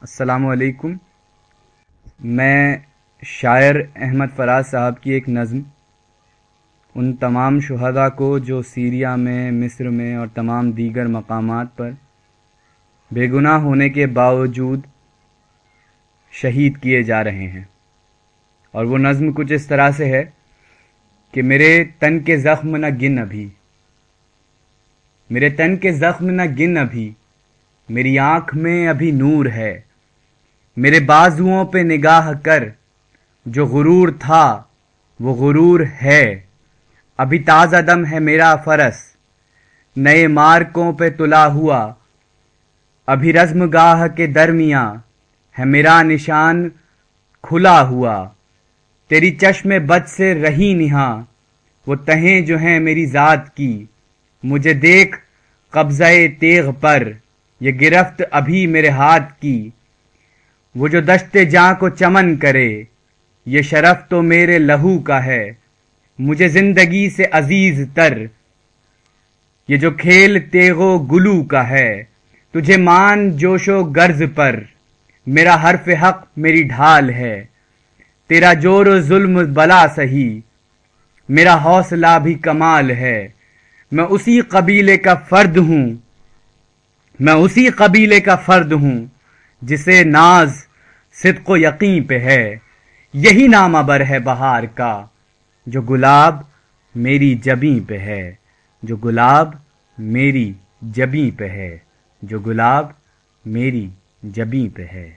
السلام علیکم۔ میں شاعر احمد فراز صاحب کی ایک نظم، ان تمام شہداء کو جو سیریا میں، مصر میں اور تمام دیگر مقامات پر بے گناہ ہونے کے باوجود شہید کیے جا رہے ہیں۔ اور وہ نظم کچھ اس طرح سے ہے کہ میرے تن کے زخم نہ گن ابھی۔ میرے تن کے زخم نہ گن ابھی۔ میری آنکھ میں ابھی نور ہے۔ میرے بازوؤں پہ نگاہ کر۔ جو غرور تھا، وہ غرور ہے۔ ابھی تازہ دم ہے میرا فرس۔ نئے مارکوں پہ تلا ہوا۔ ابھی رزم گاہ کے درمیاں ہے میرا نشان کھلا ہوا۔ تیری چشم بد سے رہی نہا وہ تہیں جو ہیں میری ذات کی۔ مجھے دیکھ قبضہ تیغ پر۔ یہ گرفت ابھی میرے ہاتھ کی۔ وہ جو دشت جاں کو چمن کرے، یہ شرف تو میرے لہو کا ہے۔ مجھے زندگی سے عزیز تر۔ یہ جو کھیل تیغو گلو کا ہے، تجھے مان جوش و گرز پر۔ میرا حرف حق میری ڈھال ہے۔ تیرا جور و ظلم بلا سہی۔ میرا حوصلہ بھی کمال ہے۔ میں اسی قبیلے کا فرد ہوں۔ میں اسی قبیلے کا فرد ہوں۔ جسے ناز صدق و یقین پہ ہے، یہی نام ابر ہے بہار کا، جو گلاب میری جبیں پہ ہے، جو گلاب میری جبیں پہ ہے، جو گلاب میری جبیں پہ ہے۔